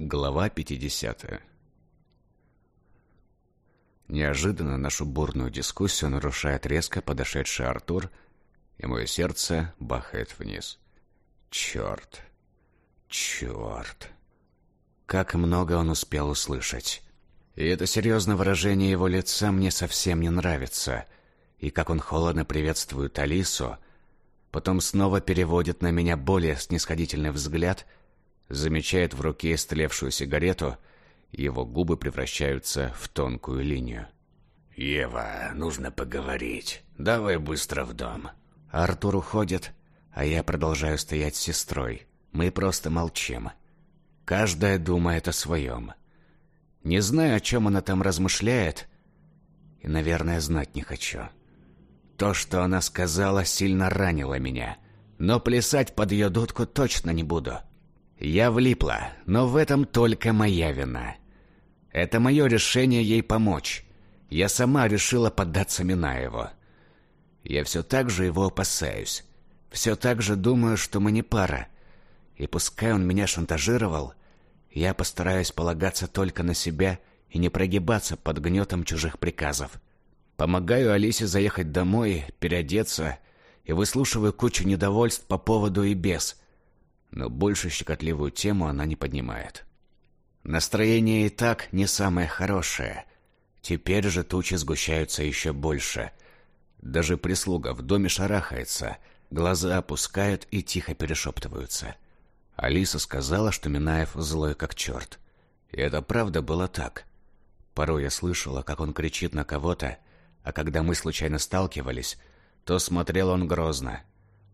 Глава 50 Неожиданно нашу бурную дискуссию нарушает резко подошедший Артур, и мое сердце бахает вниз. Черт! Черт! Как много он успел услышать. И это серьезное выражение его лица мне совсем не нравится. И как он холодно приветствует Алису, потом снова переводит на меня более снисходительный взгляд, замечает в руке истлевшую сигарету, его губы превращаются в тонкую линию. «Ева, нужно поговорить. Давай быстро в дом». Артур уходит, а я продолжаю стоять с сестрой. Мы просто молчим. Каждая думает о своем. Не знаю, о чем она там размышляет, и, наверное, знать не хочу. То, что она сказала, сильно ранило меня, но плясать под ее дудку точно не буду. Я влипла, но в этом только моя вина. Это мое решение ей помочь. Я сама решила поддаться Минаеву. Я все так же его опасаюсь. Все так же думаю, что мы не пара. И пускай он меня шантажировал, я постараюсь полагаться только на себя и не прогибаться под гнетом чужих приказов. Помогаю Алисе заехать домой, переодеться и выслушиваю кучу недовольств по поводу и без. Но больше щекотливую тему она не поднимает. Настроение и так не самое хорошее. Теперь же тучи сгущаются еще больше. Даже прислуга в доме шарахается, глаза опускают и тихо перешептываются — Алиса сказала, что Минаев злой как черт. И это правда было так. Порой я слышала, как он кричит на кого-то, а когда мы случайно сталкивались, то смотрел он грозно,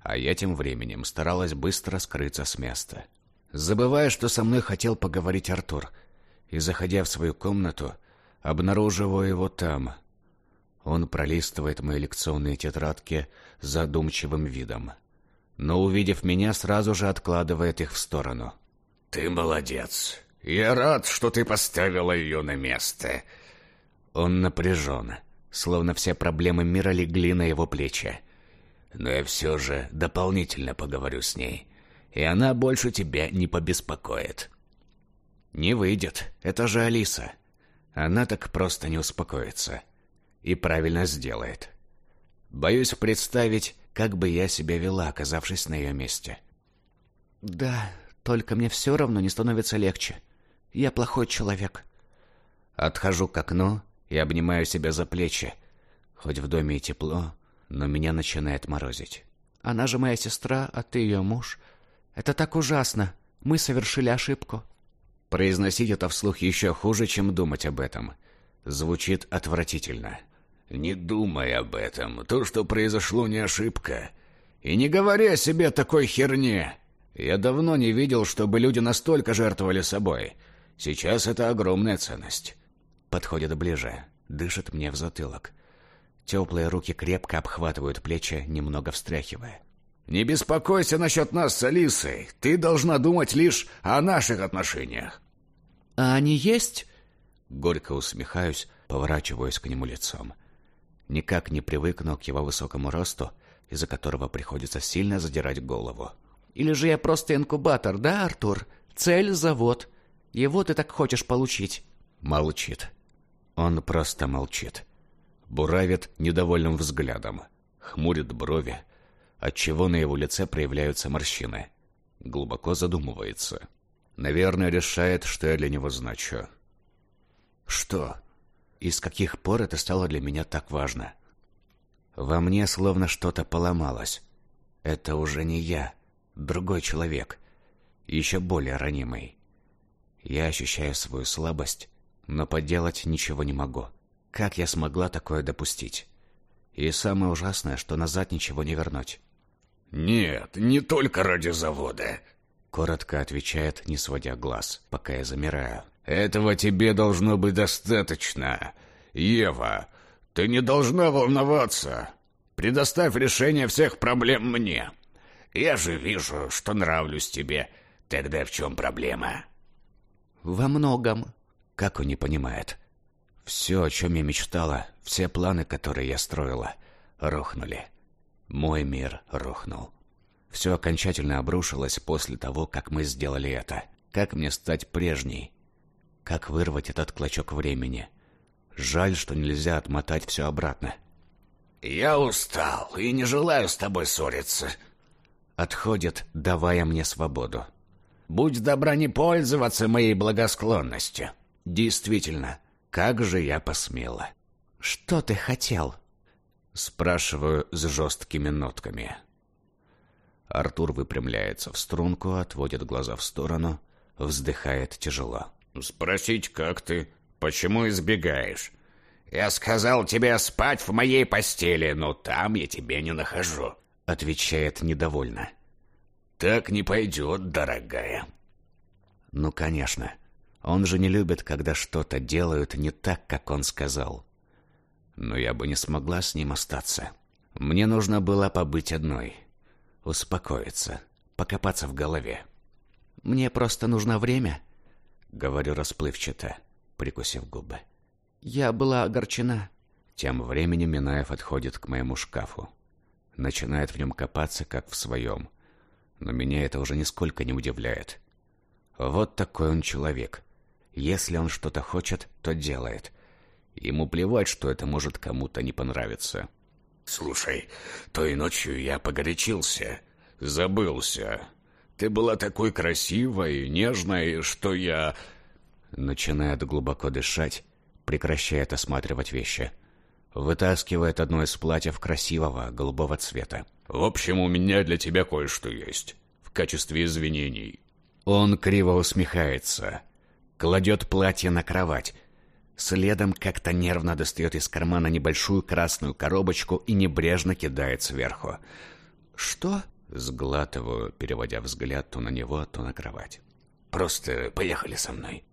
а я тем временем старалась быстро скрыться с места. Забывая, что со мной хотел поговорить Артур, и, заходя в свою комнату, обнаруживаю его там. Он пролистывает мои лекционные тетрадки с задумчивым видом но, увидев меня, сразу же откладывает их в сторону. «Ты молодец. Я рад, что ты поставила ее на место». Он напряжен, словно все проблемы мира легли на его плечи. «Но я все же дополнительно поговорю с ней, и она больше тебя не побеспокоит». «Не выйдет. Это же Алиса. Она так просто не успокоится. И правильно сделает. Боюсь представить, как бы я себя вела, оказавшись на ее месте. Да, только мне все равно не становится легче. Я плохой человек. Отхожу к окну и обнимаю себя за плечи. Хоть в доме и тепло, но меня начинает морозить. Она же моя сестра, а ты ее муж. Это так ужасно. Мы совершили ошибку. Произносить это вслух еще хуже, чем думать об этом. Звучит отвратительно. Не думай об этом. То, что произошло, не ошибка. И не говори о себе такой херне. Я давно не видел, чтобы люди настолько жертвовали собой. Сейчас это огромная ценность. Подходит ближе, дышит мне в затылок. Теплые руки крепко обхватывают плечи, немного встряхивая. «Не беспокойся насчет нас с Алисой. Ты должна думать лишь о наших отношениях». «А они есть?» Горько усмехаюсь, поворачиваясь к нему лицом. Никак не привыкну к его высокому росту, из-за которого приходится сильно задирать голову. Или же я просто инкубатор, да, Артур? Цель — завод. Его ты так хочешь получить. Молчит. Он просто молчит. Буравит недовольным взглядом. Хмурит брови, отчего на его лице проявляются морщины. Глубоко задумывается. Наверное, решает, что я для него значу. Что? И с каких пор это стало для меня так важно? Во мне словно что-то поломалось. Это уже не я, другой человек, еще более ранимый. Я ощущаю свою слабость, но поделать ничего не могу. Как я смогла такое допустить? И самое ужасное, что назад ничего не вернуть. «Нет, не только ради завода», — коротко отвечает, не сводя глаз, пока я замираю. Этого тебе должно быть достаточно. Ева, ты не должна волноваться. Предоставь решение всех проблем мне. Я же вижу, что нравлюсь тебе. Тогда в чем проблема? Во многом. Как он не понимает? Все, о чем я мечтала, все планы, которые я строила, рухнули. Мой мир рухнул. Все окончательно обрушилось после того, как мы сделали это. Как мне стать прежней? Как вырвать этот клочок времени? Жаль, что нельзя отмотать все обратно. «Я устал и не желаю с тобой ссориться», — отходит, давая мне свободу. «Будь добра не пользоваться моей благосклонностью». «Действительно, как же я посмела?» «Что ты хотел?» — спрашиваю с жесткими нотками. Артур выпрямляется в струнку, отводит глаза в сторону, вздыхает тяжело. «Спросить, как ты? Почему избегаешь? Я сказал тебе спать в моей постели, но там я тебя не нахожу», — отвечает недовольно. «Так не пойдет, дорогая». «Ну, конечно. Он же не любит, когда что-то делают не так, как он сказал. Но я бы не смогла с ним остаться. Мне нужно было побыть одной, успокоиться, покопаться в голове. Мне просто нужно время», — говорю расплывчато, прикусив губы. Я была огорчена. Тем временем Минаев отходит к моему шкафу. Начинает в нем копаться, как в своем. Но меня это уже нисколько не удивляет. Вот такой он человек. Если он что-то хочет, то делает. Ему плевать, что это может кому-то не понравиться. «Слушай, той ночью я погорячился, забылся. Ты была такой красивой, нежной, что я...» Начинает глубоко дышать, прекращает осматривать вещи. Вытаскивает одно из платьев красивого, голубого цвета. «В общем, у меня для тебя кое-что есть. В качестве извинений». Он криво усмехается. Кладет платье на кровать. Следом как-то нервно достает из кармана небольшую красную коробочку и небрежно кидает сверху. «Что?» Сглатываю, переводя взгляд то на него, то на кровать. «Просто поехали со мной».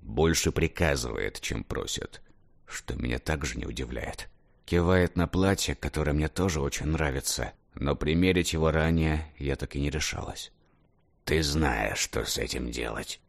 Больше приказывает, чем просит, что меня также не удивляет. Кивает на платье, которое мне тоже очень нравится, но примерить его ранее я так и не решалась. «Ты знаешь, что с этим делать».